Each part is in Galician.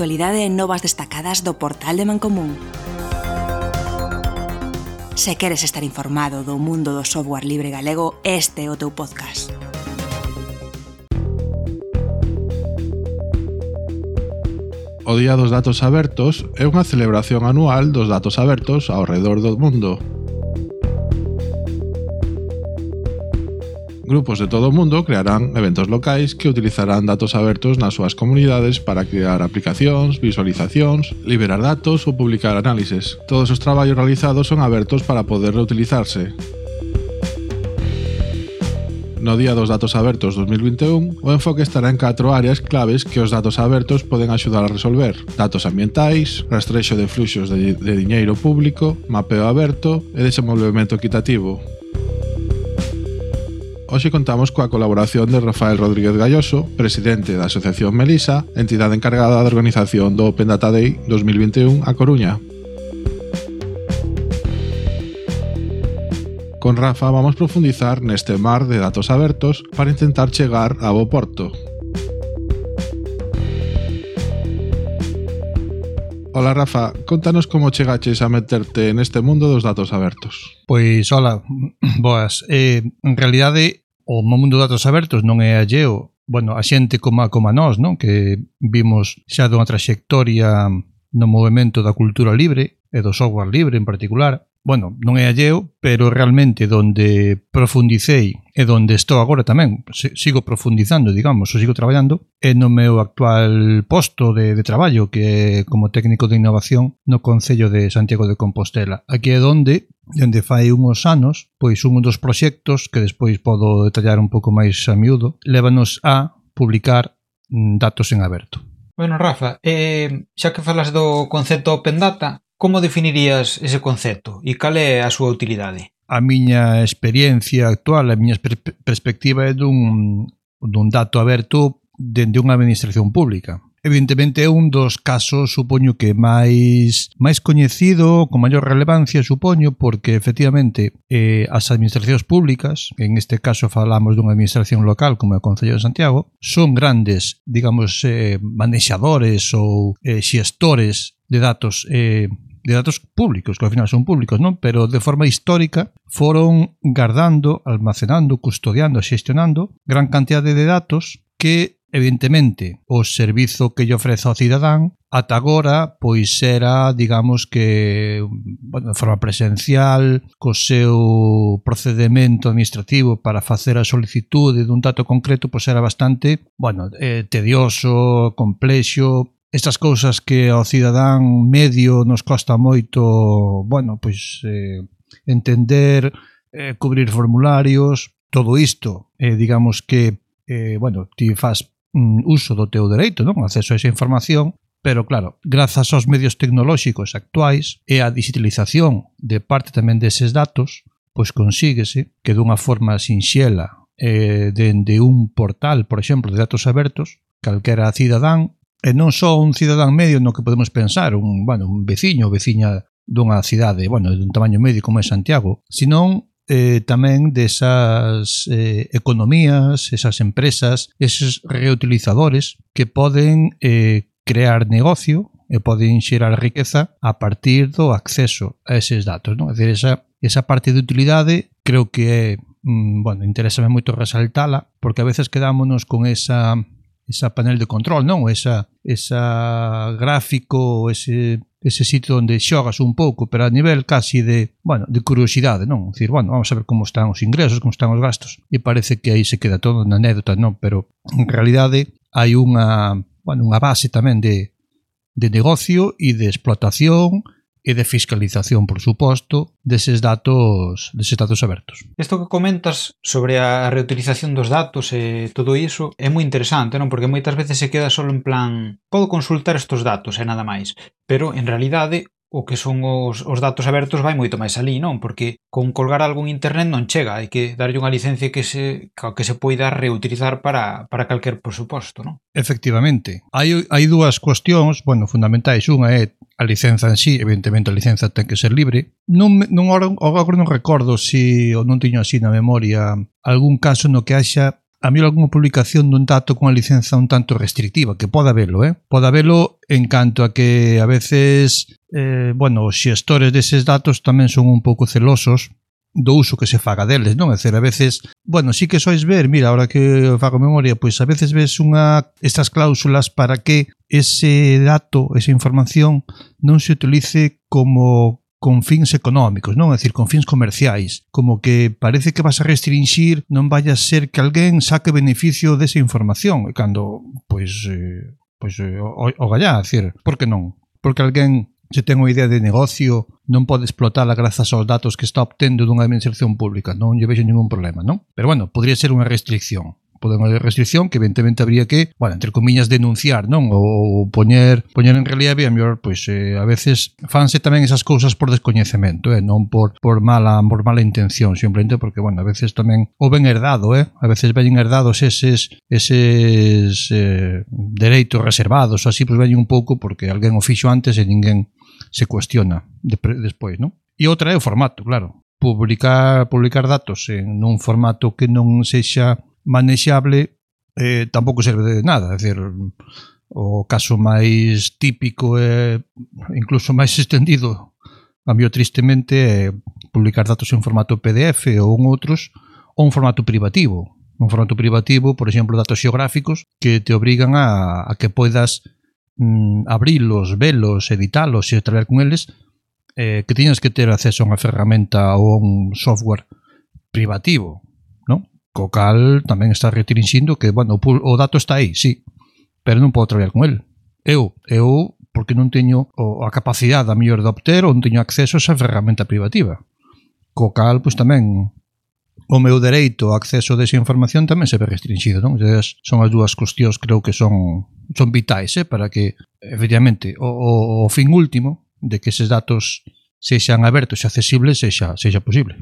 actualidade e novas destacadas do portal de Mancomún. Se queres estar informado do mundo do software libre galego, este é o teu podcast. O Día dos Datos Abertos é unha celebración anual dos datos abertos ao redor do mundo Grupos de todo o mundo crearán eventos locais que utilizarán datos abertos nas súas comunidades para crear aplicacións, visualizacións, liberar datos ou publicar análises. Todos os traballos realizados son abertos para poder reutilizarse. No Día dos Datos Abertos 2021, o enfoque estará en catro áreas claves que os datos abertos poden axudar a resolver. Datos ambientais, rastrexo de fluxos de, de diñeiro público, mapeo aberto e desenvolvemento equitativo hoxe contamos coa colaboración de Rafael Rodríguez Galloso, presidente da Asociación Melisa, entidade encargada da organización do Open Data Day 2021 a Coruña. Con Rafa vamos profundizar neste mar de datos abertos para intentar chegar a bo porto, Ola Rafa, contanos como chegaches a meterte neste mundo dos datos abertos. Pois, hola, boas. Eh, en realidade, o mundo dos datos abertos non é alleo bueno, a xente como, como a nós, non? que vimos xa dunha traxectoria no movimento da cultura libre e do software libre en particular. Bueno, non é alleo, pero realmente donde profundicei e donde estou agora tamén. Sigo profundizando, digamos, ou sigo traballando e no meu actual posto de, de traballo que é como técnico de innovación no Concello de Santiago de Compostela. Aquí é donde dende fai uns anos, pois un dos proxectos que despois podo detallar un pouco máis a miúdo, lévanos a publicar mm, datos en aberto. Bueno, Rafa, eh, xa que falas do concepto Open Data, como definirías ese concepto e cal é a súa utilidade? a miña experiencia actual, a miña perspectiva é dun, dun dato aberto dende unha administración pública. Evidentemente é un dos casos, supoño que máis máis coñecido, con maior relevancia, supoño, porque efectivamente eh, as administracións públicas, en este caso falamos dunha administración local como é o Concello de Santiago, son grandes, digamos, eh, manexadores ou eh, xestores de datos eh, de datos públicos, que ao final son públicos, non? Pero de forma histórica foron guardando, almacenando, custodiando, xestionando gran cantidade de datos que evidentemente o servizo que lle ofrece ao cidadán ata agora pois era, digamos que bueno, de forma presencial co seu procedimento administrativo para facer a solicitude dun dato concreto pois era bastante, bueno, eh, tedioso, complexo estas cousas que ao cidadán medio nos costa moito, bueno, pois eh, entender, eh, cubrir formularios, todo isto, eh, digamos que, eh, bueno, ti faz mm, uso do teu dereito, non? Acceso a esa información, pero claro, grazas aos medios tecnolóxicos actuais e a digitalización de parte tamén deses datos, pois consíguese que dunha forma sinxela eh, dende un portal, por exemplo, de datos abertos, calquera cidadán e non só un cidadán medio no que podemos pensar, un, bueno, un veciño ou veciña dunha cidade, bueno, dun tamaño medio como é Santiago, senón eh, tamén desas eh, economías, esas empresas, esos reutilizadores que poden eh, crear negocio e poden xerar riqueza a partir do acceso a eses datos. Non? É dicir, esa, esa parte de utilidade creo que é, mm, bueno, interésame moito resaltala, porque a veces quedámonos con esa esa panel de control, non? Esa, esa gráfico, ese, ese sitio onde xogas un pouco, pero a nivel casi de, bueno, de curiosidade, non? Dicir, bueno, vamos a ver como están os ingresos, como están os gastos. E parece que aí se queda todo na anécdota, non? Pero en realidade hai unha, bueno, unha base tamén de, de negocio e de explotación e de fiscalización, por suposto, deses datos, deses datos abertos. Isto que comentas sobre a reutilización dos datos e todo iso é moi interesante, non? Porque moitas veces se queda só en plan, podo consultar estes datos e nada máis, pero en realidade o que son os, os datos abertos vai moito máis alí, non? Porque con colgar algún internet non chega, hai que darlle unha licencia que se que se poida reutilizar para, para calquer presuposto, non? Efectivamente. Hai, hai dúas cuestións, bueno, fundamentais. Unha é a licenza en sí, evidentemente a licenza ten que ser libre. Non, non, agora non recordo se si, ou non teño así na memoria algún caso no que haxa a mí algunha publicación dun dato cunha licenza un tanto restrictiva, que poda velo, eh? Poda velo en canto a que a veces eh, bueno, os xestores deses datos tamén son un pouco celosos do uso que se faga deles, non? É dizer, a veces, bueno, sí que sois ver, mira, ahora que fago memoria, pois a veces ves unha estas cláusulas para que ese dato, esa información non se utilice como con fins económicos, non? É dicir, con fins comerciais. Como que parece que vas a restringir, non vaya a ser que alguén saque beneficio desa información, cando, pois, eh, pois eh, o, o gallá, é dicir, por que non? Porque alguén se ten unha idea de negocio, non pode explotala grazas aos datos que está obtendo dunha administración pública. Non lle vexo ningún problema, non? Pero bueno, podría ser unha restricción podemos haber restricción que evidentemente habría que, bueno, entre comiñas denunciar, non? Ou poñer poñer en relieve, a mellor pois eh, a veces fanse tamén esas cousas por descoñecemento, eh, non por por mala por mala intención, simplemente porque bueno, a veces tamén o ben herdado, eh? A veces ven herdados eses eses eh, dereitos reservados, así pois pues, veñen un pouco porque alguén o fixo antes e ninguén se cuestiona despois, non? E outra é o formato, claro. Publicar publicar datos en un formato que non sexa manexable eh, tampouco serve de nada, é dicir, o caso máis típico e eh, incluso máis extendido a mí tristemente é publicar datos en formato PDF ou en outros ou un formato privativo un formato privativo, por exemplo, datos xeográficos que te obrigan a, a que poidas mm, abrilos, velos, editalos e traer con eles, eh, que tiñas que ter acceso a unha ferramenta ou a un software privativo, non? Co cal tamén está retirinxindo que, bueno, o, dato está aí, sí, pero non podo traballar con el. Eu, eu, porque non teño o, a capacidade a mellor de obter ou non teño acceso a esa ferramenta privativa. Co cal, pois tamén o meu dereito ao acceso a esa información tamén se ve restringido, non? Entonces, son as dúas cuestións creo que son son vitais, eh, para que efectivamente o, o, o fin último de que eses datos sexan abertos e accesibles sexa sexa posible.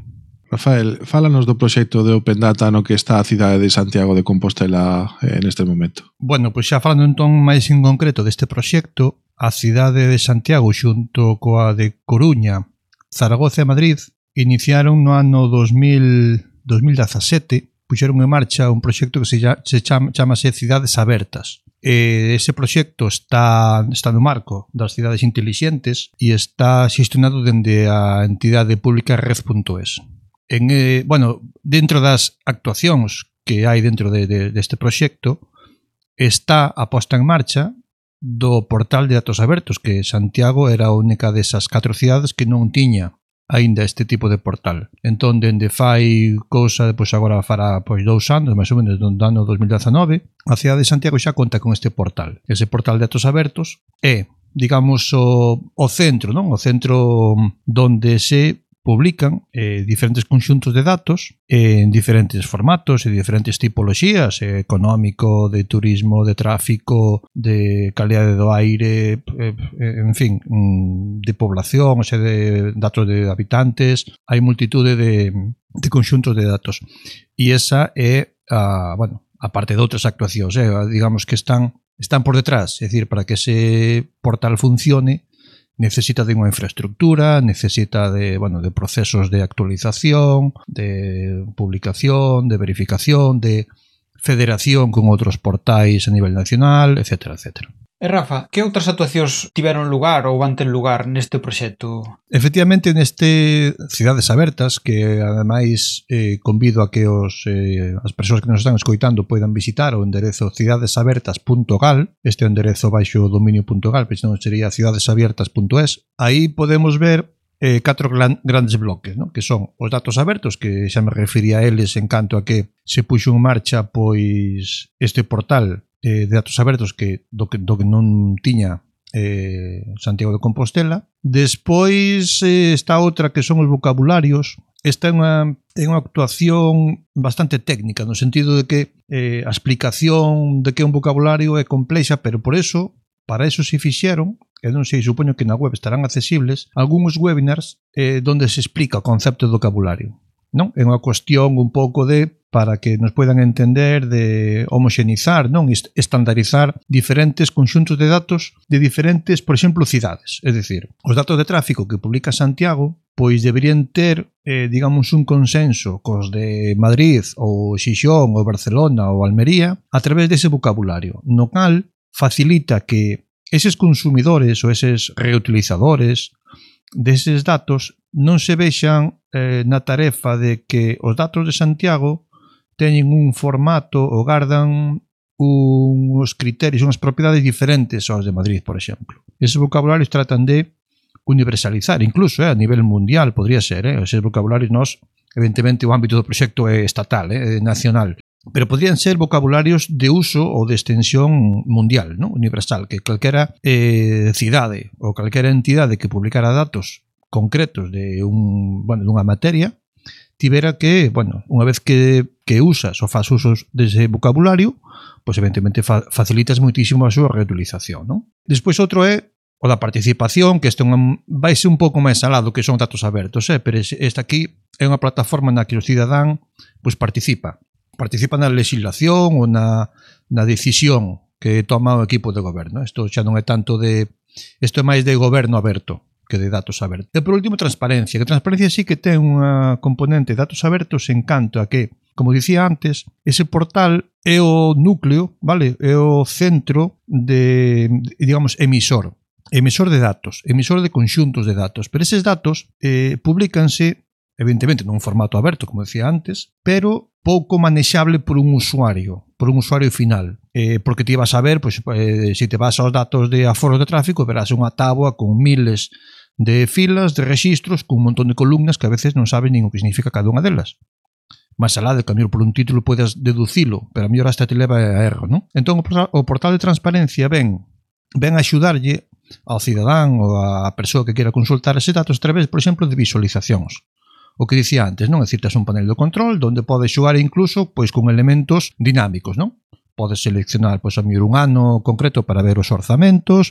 Rafael, fálanos do proxecto de Open Data no que está a cidade de Santiago de Compostela eh, en este momento. Bueno, pois xa falando entón máis en concreto deste proxecto, a cidade de Santiago xunto coa de Coruña, Zaragoza e Madrid iniciaron no ano 2000 2017 puxeron en marcha un proxecto que se, llama, se chama, chamase Cidades Abertas. E ese proxecto está, está no marco das cidades intelixentes e está xestionado dende a entidade pública Red.es. En, eh, bueno, dentro das actuacións que hai dentro de, de, deste de proxecto está a posta en marcha do portal de datos abertos que Santiago era a única desas catro cidades que non tiña aínda este tipo de portal. Entón, dende fai cousa, pois agora fará pois dous anos, máis ou menos, do ano 2019, a cidade de Santiago xa conta con este portal. Ese portal de datos abertos é digamos, o, o centro, non? O centro mm, donde se publican eh, diferentes conxuntos de datos eh, en diferentes formatos e diferentes tipoloxías, eh, económico, de turismo, de tráfico, de calidade do aire, eh, eh en fin, mm, de población, xe de datos de habitantes, hai multitude de, de conxuntos de datos. E esa é a, bueno, a parte de outras actuacións, eh, digamos que están están por detrás, é dicir, para que ese portal funcione, necesita de unha infraestructura, necesita de, bueno, de procesos de actualización, de publicación, de verificación, de federación con outros portais a nivel nacional, etc. etc. E Rafa, que outras actuacións tiveron lugar ou van ter lugar neste proxecto? Efectivamente, neste Cidades Abertas, que ademais eh, convido a que os, eh, as persoas que nos están escoitando poidan visitar o enderezo cidadesabertas.gal, este é o enderezo baixo dominio.gal, pois non sería cidadesabertas.es. Aí podemos ver eh, catro gran, grandes bloques, ¿no? que son os datos abertos, que xa me refería a eles en canto a que se puxo en marcha pois este portal eh, de datos abertos que do que, do que non tiña eh, Santiago de Compostela. Despois eh, está outra que son os vocabularios. Esta é unha, é unha actuación bastante técnica, no sentido de que eh, a explicación de que é un vocabulario é complexa, pero por eso, para eso se fixeron, e non sei, supoño que na web estarán accesibles, algúns webinars eh, donde se explica o concepto de vocabulario. Non? É unha cuestión un pouco de para que nos poidan entender de homoxenizar, non estandarizar diferentes conxuntos de datos de diferentes, por exemplo, cidades. É dicir, os datos de tráfico que publica Santiago pois deberían ter, eh, digamos, un consenso cos de Madrid ou Xixón ou Barcelona ou Almería a través dese vocabulario, no cal facilita que eses consumidores ou eses reutilizadores deses datos non se vexan eh, na tarefa de que os datos de Santiago teñen un formato ou gardan uns criterios, unhas propiedades diferentes aos de Madrid, por exemplo. Eses vocabularios tratan de universalizar, incluso eh, a nivel mundial, podría ser, eh, eses vocabularios nos, evidentemente o ámbito do proxecto é estatal, eh, nacional, pero podrían ser vocabularios de uso ou de extensión mundial, ¿no? universal, que calquera eh, cidade ou calquera entidade que publicara datos concretos de un, bueno, dunha materia, tivera que, bueno, unha vez que, que usas ou faz usos dese vocabulario, pois evidentemente fa, facilitas muitísimo a súa reutilización, non? Despois outro é o da participación, que este un, vai ser un pouco máis alado que son datos abertos, eh? pero esta aquí é unha plataforma na que o cidadán pois, participa. Participa na legislación ou na, na decisión que toma o equipo de goberno. Isto xa non é tanto de... Isto é máis de goberno aberto que de datos abertos. E por último, transparencia, que transparencia sí que ten unha componente de datos abertos en canto a que, como dicía antes, ese portal é o núcleo, vale? É o centro de, digamos, emisor emisor de datos, emisor de conxuntos de datos, pero eses datos eh, publicanse evidentemente nun formato aberto, como decía antes, pero pouco manexable por un usuario, por un usuario final. Eh, porque ti vas a ver, pois, pues, eh, se si te vas aos datos de aforos de tráfico, verás unha táboa con miles de filas, de rexistros, cun montón de columnas que a veces non sabes nin o que significa cada unha delas. Mas alá de cambiar por un título podes deducilo, pero a mellor hasta te leva a erro, non? Entón o portal de transparencia ven ven a axudarlle ao cidadán ou á persoa que queira consultar ese datos a través, por exemplo, de visualizacións. O que dicía antes, non? É dicir, un panel de control onde podes xogar incluso pois con elementos dinámicos, non? podes seleccionar pois, a mellor un ano concreto para ver os orzamentos,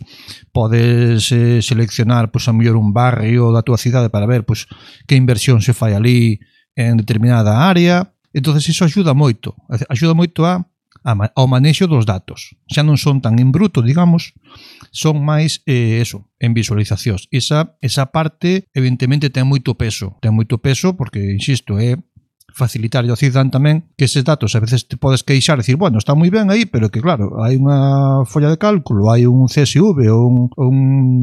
podes eh, seleccionar pois, a mellor un barrio da túa cidade para ver pois, que inversión se fai ali en determinada área. entonces iso axuda moito, axuda moito a, a ao manexo dos datos. Xa non son tan en bruto, digamos, son máis eh, eso, en visualizacións. Esa, esa parte, evidentemente, ten moito peso. Ten moito peso porque, insisto, é eh, facilitar ao cidadán tamén que eses datos a veces te podes queixar e decir, bueno, está moi ben aí, pero que claro, hai unha folla de cálculo, hai un CSV ou un, un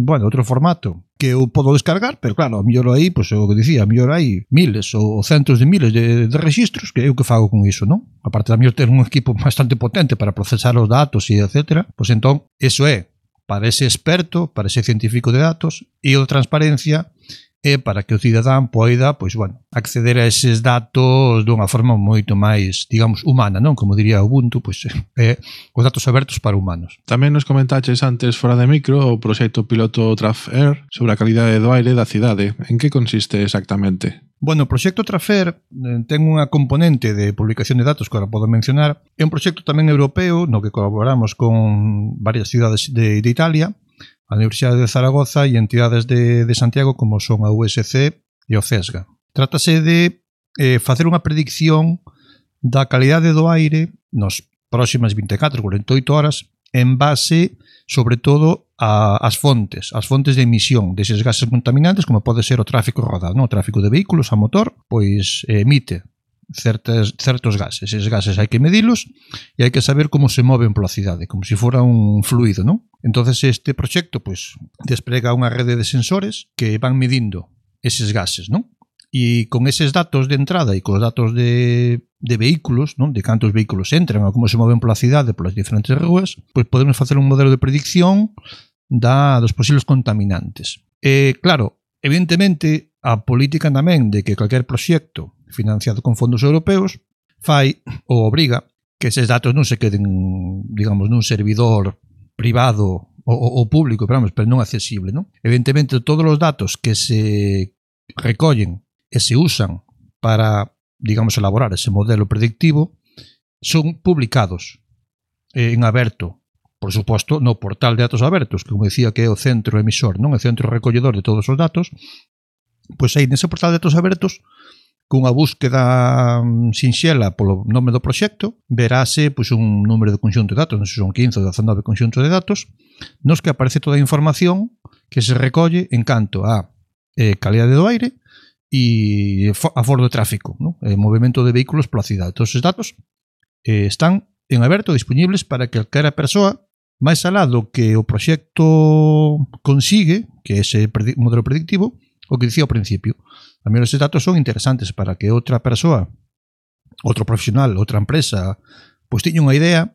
bueno, outro formato que eu podo descargar, pero claro, a mellor aí, pois pues, o que dicía, a mellor hai miles ou centos de miles de, de registros que eu que fago con iso, non? Aparte da mellor ter un equipo bastante potente para procesar os datos e etcétera, pois pues, entón, eso é para ese experto, para ese científico de datos e o transparencia e para que o cidadán poida, pois, bueno, acceder a eses datos dunha forma moito máis, digamos, humana, non? Como diría Ubuntu, pois, é eh, os datos abertos para humanos. Tamén nos comentaches antes fora de micro o proxecto piloto TrafAir sobre a calidade do aire da cidade. En que consiste exactamente? Bueno, o proxecto Trafer eh, ten unha componente de publicación de datos que agora podo mencionar. É un proxecto tamén europeo no que colaboramos con varias cidades de, de Italia a Universidade de Zaragoza e entidades de, de Santiago como son a USC e o CESGA. Trátase de eh, facer unha predicción da calidade do aire nos próximas 24, 48 horas en base, sobre todo, a, as fontes, as fontes de emisión deses gases contaminantes, como pode ser o tráfico rodado, non? o tráfico de vehículos a motor, pois eh, emite certas, certos gases. Eses gases hai que medilos e hai que saber como se moven pola cidade, como se fora un fluido, non? entonces este proxecto pois, desprega unha rede de sensores que van medindo eses gases, non? E con eses datos de entrada e cos datos de, de vehículos, non? de cantos vehículos entran ou como se moven pola cidade, polas diferentes rúas, pois podemos facer un modelo de predicción da, dos posibles contaminantes. E, claro, evidentemente, a política tamén de que calquer proxecto financiado con fondos europeos, fai ou obriga que eses datos non se queden, digamos, nun servidor privado ou, ou público, pero, vamos, pero non accesible. Non? Evidentemente, todos os datos que se recollen e se usan para, digamos, elaborar ese modelo predictivo son publicados en aberto, por suposto, no portal de datos abertos, que como decía que é o centro emisor, non é o centro recolledor de todos os datos, pois aí nese portal de datos abertos Cunha búsqueda mm, sinxela polo nome do proxecto, verase pois, un número de conxunto de datos, non sei son 15 ou 19 conxunto de datos, nos que aparece toda a información que se recolle en canto a eh, calidade do aire e a aforo do tráfico, non? Eh, movimento de vehículos pola cidade. Todos os datos eh, están en aberto disponibles para que calquera persoa máis alá do que o proxecto consigue, que é ese modelo predictivo, o que dicía ao principio, También esos datos son interesantes para que outra persoa, outro profesional, outra empresa, pois teña unha idea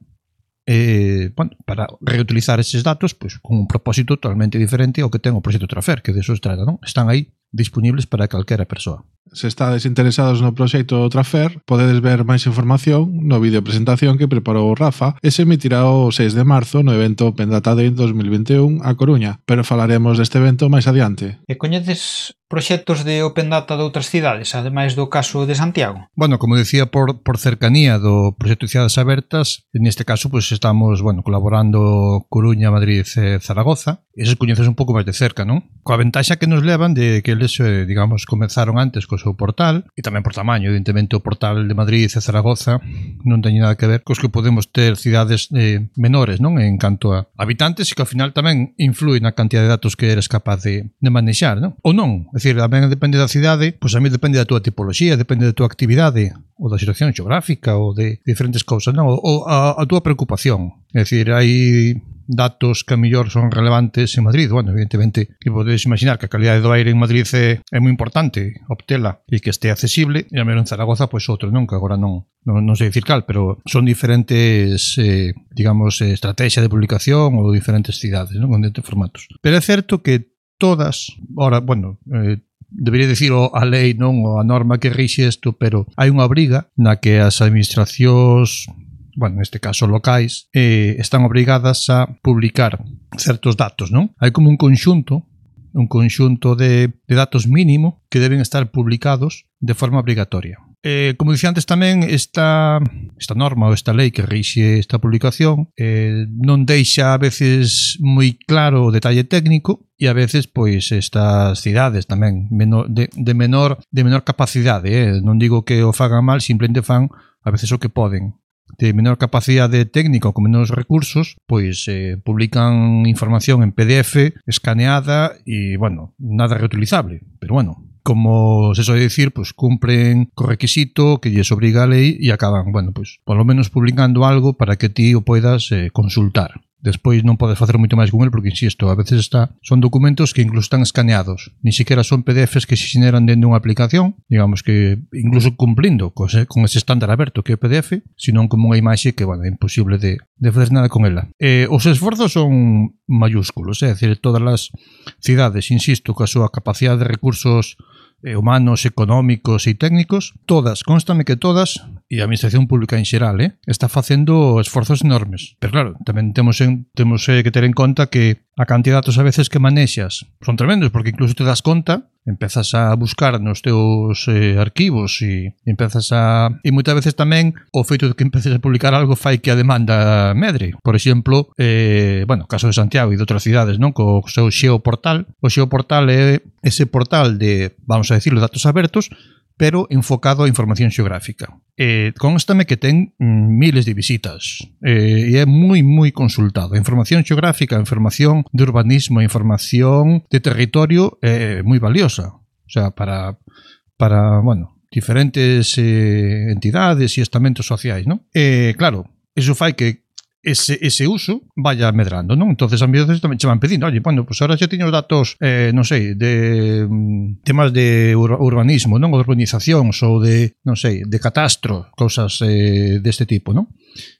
eh, bueno, para reutilizar eses datos pois, con un propósito totalmente diferente ao que ten o proxecto Trafer, que de eso se trata, non? Están aí disponibles para calquera persoa. Se estades interesados no proxecto Trafer, podedes ver máis información no vídeo presentación que preparou Rafa e se emitirá o 6 de marzo no evento Pendata Day 2021 a Coruña, pero falaremos deste evento máis adiante. E coñeces proxectos de Open Data de outras cidades, ademais do caso de Santiago? Bueno, como decía, por, por cercanía do proxecto de Cidades Abertas, neste caso pues, estamos bueno, colaborando Coruña, Madrid e Zaragoza. Eses coñeces un pouco máis de cerca, non? Coa ventaxa que nos levan de que eles, eh, digamos, comenzaron antes co seu portal e tamén por tamaño, evidentemente o portal de Madrid e Zaragoza non teñe nada que ver cos que podemos ter cidades eh, menores, non? En canto a habitantes e que ao final tamén influi na cantidad de datos que eres capaz de, de manexar, non? Ou non, é dicir, tamén depende da cidade, pois a mí depende da túa tipoloxía, depende da túa actividade ou da situación xeográfica ou de diferentes cousas, non? Ou a, a túa preocupación. É dicir, hai datos que a mellor son relevantes en Madrid. Bueno, evidentemente, que podedes imaginar que a calidade do aire en Madrid é, é moi importante, obtela, e que este accesible, e a mellor en Zaragoza, pois outro non, que agora non, non, non sei dicir cal, pero son diferentes, eh, digamos, eh, estrategia de publicación ou diferentes cidades, non? con diferentes formatos. Pero é certo que todas, ora, bueno, eh, debería decir o a lei non o a norma que rixe isto, pero hai unha obriga na que as administracións bueno, neste caso locais, eh, están obrigadas a publicar certos datos, non? Hai como un conxunto un conxunto de, de datos mínimo que deben estar publicados de forma obrigatoria. Eh, como dicía antes tamén, esta, esta norma ou esta lei que rixe esta publicación eh, non deixa a veces moi claro o detalle técnico e a veces pois estas cidades tamén menor, de, de, menor, de menor capacidade. Eh? Non digo que o fagan mal, simplemente fan a veces o que poden de menor capacidade técnica ou con menos recursos, pois eh, publican información en PDF escaneada e, bueno, nada reutilizable. Pero bueno, como se soe dicir, pues cumpren co requisito que lles obriga a lei e acaban, bueno, pues, por lo menos publicando algo para que ti o poidas eh, consultar. Despois non podes facer moito máis con el porque, insisto, a veces está, son documentos que incluso están escaneados. Ni siquiera son PDFs que se xeneran dentro dunha aplicación, digamos que incluso cumplindo con ese, con ese estándar aberto que é o PDF, senón como unha imaxe que, bueno, é imposible de, de facer nada con ela. Eh, os esforzos son mayúsculos, é dicir, todas as cidades, insisto, coa súa capacidade de recursos eh, humanos, económicos e técnicos, todas, constame que todas, e a Administración Pública en xeral, eh, está facendo esforzos enormes. Pero claro, tamén temos, en, temos eh, que ter en conta que a cantidad de datos a veces que manexas son tremendos, porque incluso te das conta empezas a buscar nos teus eh, arquivos e empezas a... E moitas veces tamén o feito de que empeces a publicar algo fai que a demanda medre. Por exemplo, eh, bueno, caso de Santiago e de outras cidades, non? Co seu xeoportal. O xeoportal é ese portal de, vamos a decirlo, datos abertos pero enfocado a información xeográfica. Eh, constame que ten miles de visitas eh, e é moi, moi consultado. Información xeográfica, información de urbanismo, información de territorio é eh, moi valiosa. O sea, para, para bueno, diferentes eh, entidades e estamentos sociais, non? Eh, claro, iso fai que ese, ese uso vaya medrando, non? entonces a veces tamén che van pedindo, oye, bueno, pues ahora xa teño datos, eh, non sei, de mm, temas de ur urbanismo, non? Urbanizacións ou de, non sei, de catastro, cousas eh, deste tipo, non?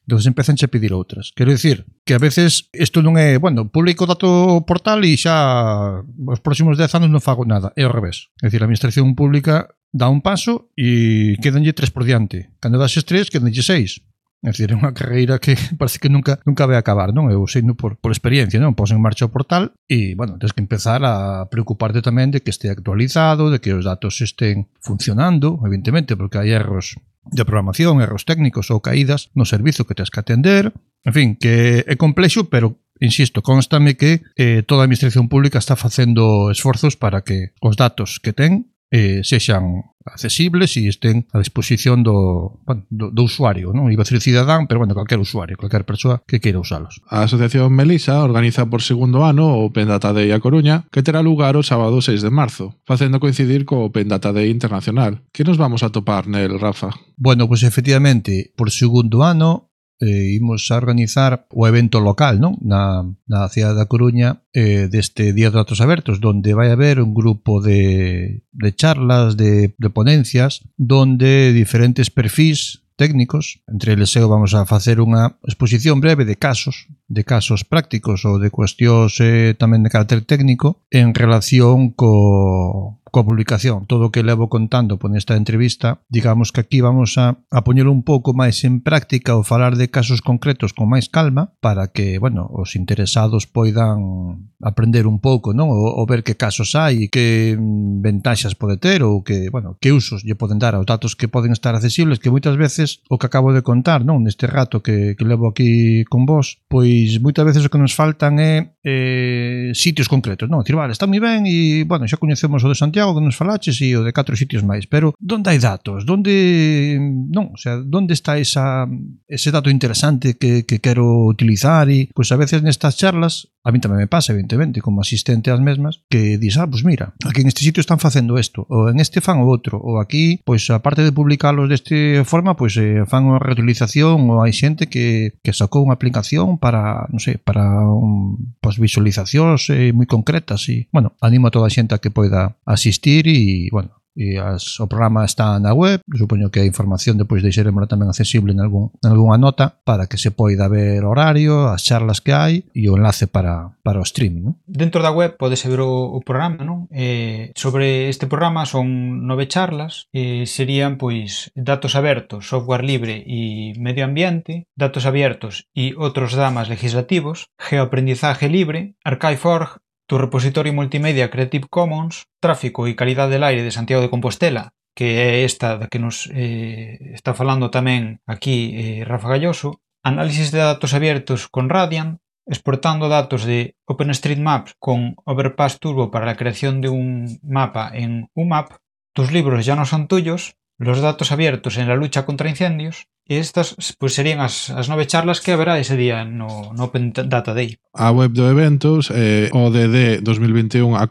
entonces empezan a pedir outras. Quero dicir que a veces isto non é, bueno, publico dato portal e xa os próximos 10 anos non fago nada. É ao revés. É dicir, a administración pública dá un paso e quedanlle tres por diante. Cando das tres, quedanlle seis. É dicir, é unha carreira que parece que nunca nunca vai acabar, non? Eu sei por, por experiencia, non? Pos en marcha o portal e, bueno, tens que empezar a preocuparte tamén de que este actualizado, de que os datos estén funcionando, evidentemente, porque hai erros de programación, erros técnicos ou caídas no servizo que tens que atender. En fin, que é complexo, pero insisto, constame que eh, toda a administración pública está facendo esforzos para que os datos que ten eh, sexan accesibles e estén a disposición do, bueno, do, do usuario, non? Iba a ser cidadán, pero bueno, calquer usuario, calquer persoa que queira usalos. A Asociación Melisa organiza por segundo ano o Pendata Day a Coruña, que terá lugar o sábado 6 de marzo, facendo coincidir co Pendata Day Internacional. Que nos vamos a topar nel, Rafa? Bueno, pois pues, efectivamente, por segundo ano eh, imos a organizar o evento local non? Na, na cidade da Coruña eh, deste Día de Datos Abertos donde vai haber un grupo de, de charlas, de, de ponencias donde diferentes perfis técnicos, entre eles eu vamos a facer unha exposición breve de casos, de casos prácticos ou de cuestións eh, tamén de carácter técnico en relación co, coa publicación, todo o que levo contando por esta entrevista, digamos que aquí vamos a, a poñelo un pouco máis en práctica ou falar de casos concretos con máis calma para que, bueno, os interesados poidan aprender un pouco, non? O, o ver que casos hai e que mm, ventaxas pode ter ou que, bueno, que usos lle poden dar aos datos que poden estar accesibles, que moitas veces o que acabo de contar, non? Neste rato que, que levo aquí con vos, pois moitas veces o que nos faltan é eh, sitios concretos, non? Dicir, vale, está moi ben e, bueno, xa coñecemos o de Santiago Santiago que nos falaches e o de catro sitios máis, pero donde hai datos? Donde non, o sea, donde está esa ese dato interesante que que quero utilizar e pois pues, a veces nestas charlas A mí tamén me pasa, evidentemente, como asistente ás mesmas, que dis, ah, pois pues mira, aquí en este sitio están facendo isto, ou en este fan o outro, ou aquí, pois pues, aparte de publicalos deste forma, pois pues, eh, fan unha reutilización, ou hai xente que, que sacou unha aplicación para, non sei, para un, pues, visualizacións eh, moi concretas, e, bueno, animo a toda a xente a que poida asistir e, bueno, e as, o programa está na web, supoño que a información depois deixaremos tamén accesible en, algún, en algunha nota para que se poida ver horario, as charlas que hai e o enlace para, para o streaming. Non? Dentro da web podes ver o, o programa, non? Eh, sobre este programa son nove charlas, eh, serían pois datos abertos, software libre e medio ambiente, datos abiertos e outros damas legislativos, geoaprendizaje libre, Archive.org, tu repositorio multimedia Creative Commons, tráfico e calidade del aire de Santiago de Compostela, que é esta da que nos eh, está falando tamén aquí eh, Rafa Galloso, análisis de datos abiertos con Radiant, exportando datos de OpenStreetMap con Overpass Turbo para la creación de un mapa en UMAP, tus libros ya no son tuyos, los datos abiertos en la lucha contra incendios e estas pues, serían as, as nove charlas que haberá ese día no, no Open Data Day. A web do eventos é eh, odd 2021 a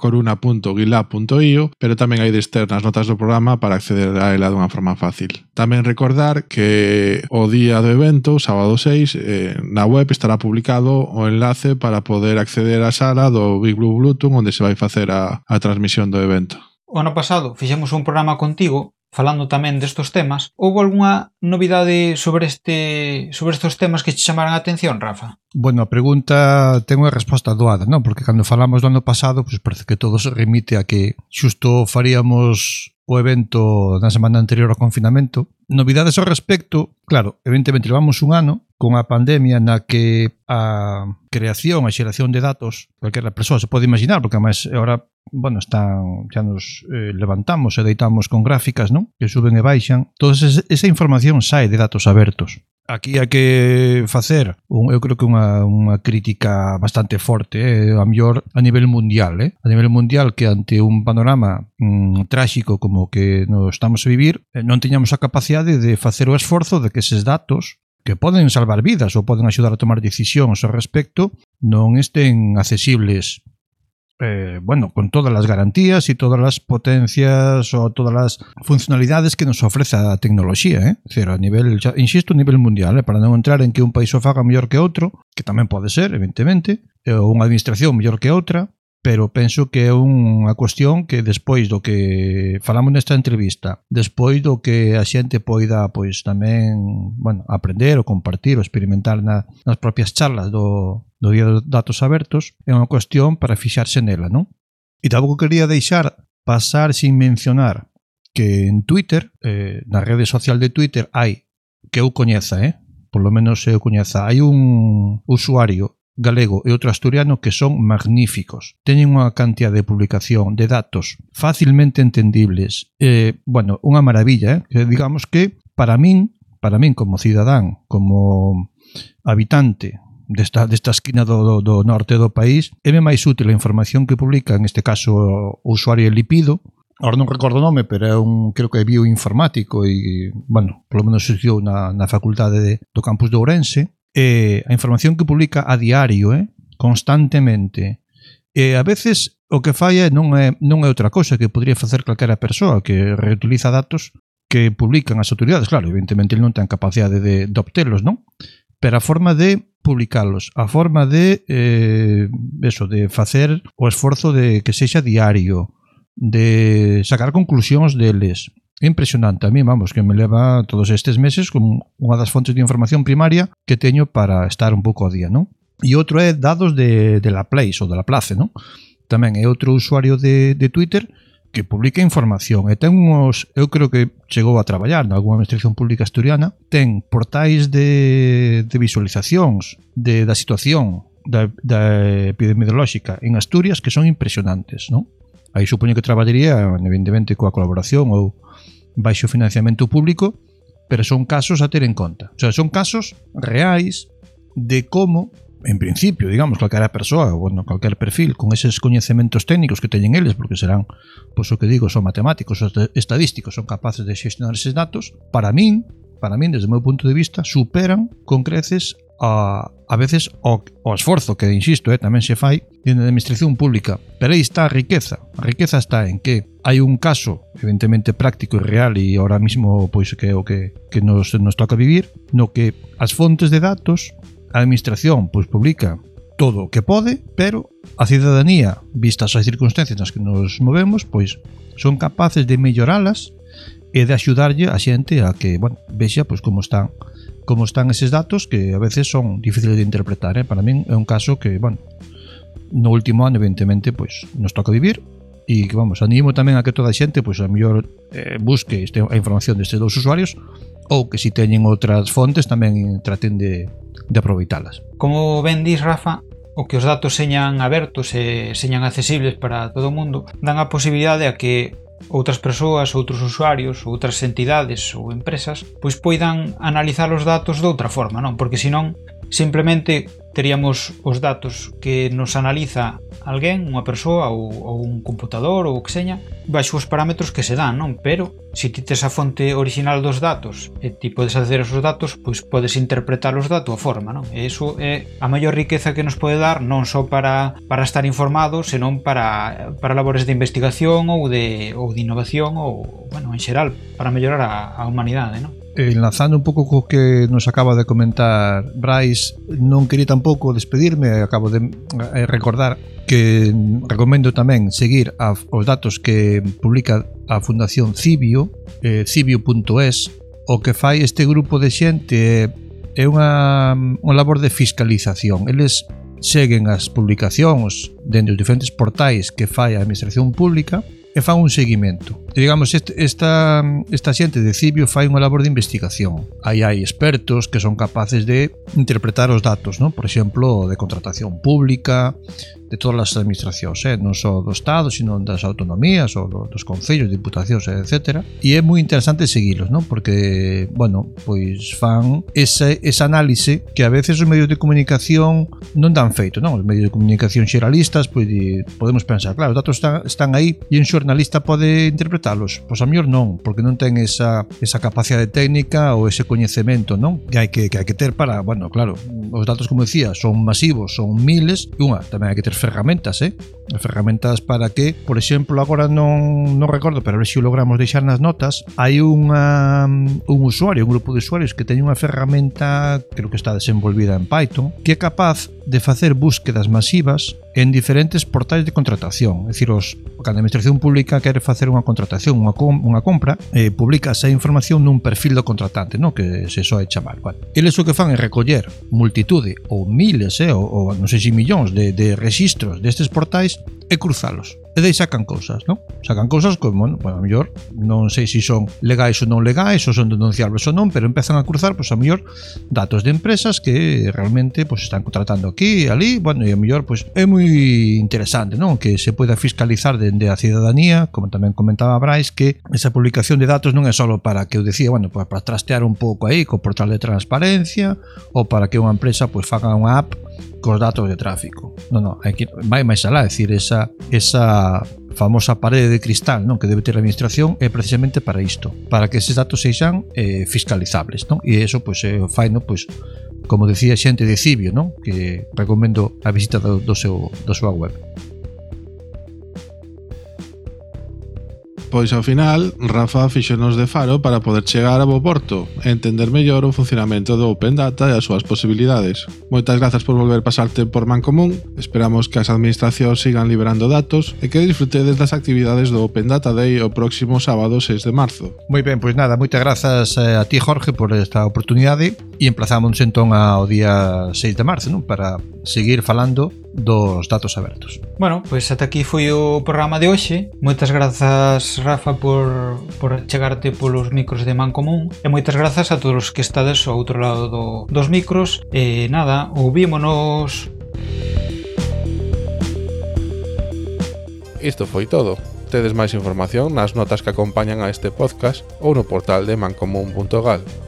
pero tamén hai de externas notas do programa para acceder a ela dunha forma fácil. Tamén recordar que o día do evento, sábado 6, eh, na web estará publicado o enlace para poder acceder á sala do Big Blue Bluetooth onde se vai facer a, a transmisión do evento. O ano pasado fixemos un programa contigo falando tamén destos temas, houve algunha novidade sobre este sobre estes temas que che chamaran a atención, Rafa? Bueno, a pregunta ten unha resposta doada, non? Porque cando falamos do ano pasado, pois parece que todo se remite a que xusto faríamos o evento da semana anterior ao confinamento. Novidades ao respecto, claro, evidentemente levamos un ano con a pandemia na que a creación, a xeración de datos, calquera persoa se pode imaginar, porque máis ahora bueno, están, xa nos eh, levantamos e deitamos con gráficas, non? Que suben e baixan. Toda esa información sai de datos abertos aquí hai que facer un, eu creo que unha, unha crítica bastante forte, eh? a mellor a nivel mundial, eh? a nivel mundial que ante un panorama mm, tráxico como que nos estamos a vivir eh, non teñamos a capacidade de facer o esforzo de que eses datos que poden salvar vidas ou poden axudar a tomar decisións ao respecto non estén accesibles eh, bueno, con todas las garantías y todas las potencias o todas las funcionalidades que nos ofrece a tecnoloxía, eh? Cero, a nivel, xa, insisto, a nivel mundial, eh? para non entrar en que un país o faga mellor que outro, que tamén pode ser, evidentemente, eh, ou unha administración mellor que outra, pero penso que é unha cuestión que despois do que falamos nesta entrevista, despois do que a xente poida pois tamén, bueno, aprender ou compartir ou experimentar na, nas propias charlas do, do Día dos Datos Abertos é unha cuestión para fixarse nela, non? E tampouco quería deixar pasar sin mencionar que en Twitter, eh, na rede social de Twitter, hai, que eu coñeza, eh? por lo menos eu coñeza, hai un usuario galego e outro asturiano que son magníficos. Teñen unha cantidad de publicación de datos facilmente entendibles. Eh, bueno, unha maravilla, eh? que digamos que para min, para min como cidadán, como habitante desta, desta esquina do, do, do norte do país, é máis útil a información que publica, en este caso, o usuario Lipido, Ahora non recordo o nome, pero é un, creo que é bioinformático e, bueno, polo menos surgiu na, na facultade de, do campus de Ourense. E a información que publica a diario, eh, constantemente, e a veces o que falla non é, non é outra cosa que podría facer calquera persoa que reutiliza datos que publican as autoridades. Claro, evidentemente non ten capacidade de, de obtelos, non? Pero a forma de publicalos a forma de eh, eso, de facer o esforzo de que sexa diario de sacar conclusións deles É impresionante a mí, vamos, que me leva todos estes meses con unha das fontes de información primaria que teño para estar un pouco a día, non? E outro é dados de, de la Place ou de la Place, non? Tamén é outro usuario de, de Twitter que que publica información e ten uns, eu creo que chegou a traballar na algunha administración pública asturiana, ten portais de, de visualizacións de, da situación da, da epidemiolóxica en Asturias que son impresionantes, non? Aí supoño que traballaría, evidentemente, coa colaboración ou baixo financiamento público, pero son casos a ter en conta. O sea, son casos reais de como en principio, digamos, calquera persoa, bueno, calquer perfil, con eses coñecementos técnicos que teñen eles, porque serán, pois o que digo, son matemáticos, son estadísticos, son capaces de xestionar eses datos, para min, para min, desde o meu punto de vista, superan con creces a, a veces o, o esforzo que, insisto, eh, tamén se fai dentro a administración pública. Pero aí está a riqueza. A riqueza está en que hai un caso evidentemente práctico e real e ahora mismo pois que é o que, que nos, nos toca vivir no que as fontes de datos A administración pois publica todo o que pode, pero a cidadanía, vistas as circunstancias nas que nos movemos, pois son capaces de melloralas e de axudarlle a xente a que, bueno, vexa pois como están como están eses datos que a veces son difíciles de interpretar, eh? para min é un caso que, bueno, no último ano evidentemente pois nos toca vivir e que vamos, animo tamén a que toda a xente pois a mellor eh, busque este, a información destes dous usuarios ou que si teñen outras fontes tamén traten de, de aproveitalas. Como ben dis, Rafa, o que os datos señan abertos e señan accesibles para todo o mundo, dan a posibilidade a que outras persoas, outros usuarios, outras entidades ou empresas, pois poidan analizar os datos de outra forma, non? Porque senón Simplemente teríamos os datos que nos analiza alguén, unha persoa ou, ou un computador ou o que seña, baixo os parámetros que se dan, non? Pero se ti tes a fonte original dos datos e ti podes acceder aos datos, pois podes interpretalos da tua forma, non? E iso é a maior riqueza que nos pode dar non só para, para estar informados, senón para, para labores de investigación ou de, ou de innovación ou, bueno, en xeral, para mellorar a, a humanidade, non? Eh, enlazando un pouco co que nos acaba de comentar Brais, non quería tampouco despedirme, acabo de eh, recordar que recomendo tamén seguir a, os datos que publica a Fundación Cibio, eh, cibio.es, o que fai este grupo de xente é unha, unha labor de fiscalización. Eles seguen as publicacións dende os diferentes portais que fai a Administración Pública e fan un seguimento. E digamos, este, esta, esta xente de Cibio fai unha labor de investigación. Aí hai expertos que son capaces de interpretar os datos, non? por exemplo, de contratación pública, de todas as administracións, eh? non só do Estado, sino das autonomías ou dos concellos, diputacións, etc. E é moi interesante seguilos, non? porque, bueno, pois fan ese, ese análise que a veces os medios de comunicación non dan feito, non? Os medios de comunicación xeralistas, pois podemos pensar, claro, os datos están, están aí e un xornalista pode interpretalos. Pois a mellor non, porque non ten esa, esa capacidade técnica ou ese coñecemento, non? Que hai que, que hai que ter para, bueno, claro, os datos, como decía, son masivos, son miles, e unha, tamén hai que ter ferramentas, eh? ferramentas para que, por exemplo, agora non, non recordo, pero a ver se si o logramos deixar nas notas, hai unha, un usuario, un grupo de usuarios que teñe unha ferramenta, creo que está desenvolvida en Python, que é capaz de facer búsquedas masivas en diferentes portais de contratación. É dicir, os, cando a Administración Pública quere facer unha contratación, unha, com, unha compra, eh, publica esa información nun perfil do contratante, no que se soe chamar. Bueno, eles o que fan é recoller multitude ou miles, eh, ou, ou non sei se millóns de, de registros destes portais e cruzalos E dai sacan cousas, non? Sacan cousas como, bueno, bueno, a mellor non sei se si son legais ou non legais, ou son denunciables ou non, pero empezan a cruzar, pois a mellor datos de empresas que realmente pois están contratando aquí e ali, bueno, e a mellor pois é moi interesante, non? Que se poida fiscalizar dende a cidadanía, como tamén comentaba Brais, que esa publicación de datos non é só para que eu decía, bueno, pois para trastear un pouco aí co portal de transparencia ou para que unha empresa pois faga unha app cos datos de tráfico. Non, non, hai que vai máis alá, decir, esa esa a famosa parede de cristal non que debe ter a administración é precisamente para isto, para que eses datos sexan eh, fiscalizables, non? E eso pois eh, fai, non, pois como decía xente de Cibio, non? Que recomendo a visita do, do seu da súa web. Pois ao final, Rafa fixonos de faro para poder chegar a bo porto e entender mellor o funcionamento do Open Data e as súas posibilidades. Moitas grazas por volver pasarte por Mancomún, esperamos que as administracións sigan liberando datos e que disfrutedes das actividades do Open Data Day o próximo sábado 6 de marzo. Moi ben, pois nada, moitas grazas eh, a ti Jorge por esta oportunidade e emplazámonos entón ao día 6 de marzo non? para seguir falando dos datos abertos. Bueno, pois ata aquí foi o programa de hoxe. Moitas grazas Rafa, por, por chegarte polos micros de man común e moitas grazas a todos os que estades ao outro lado do, dos micros e nada, ouvímonos Isto foi todo. Tedes máis información nas notas que acompañan a este podcast ou no portal de mancomun.gal.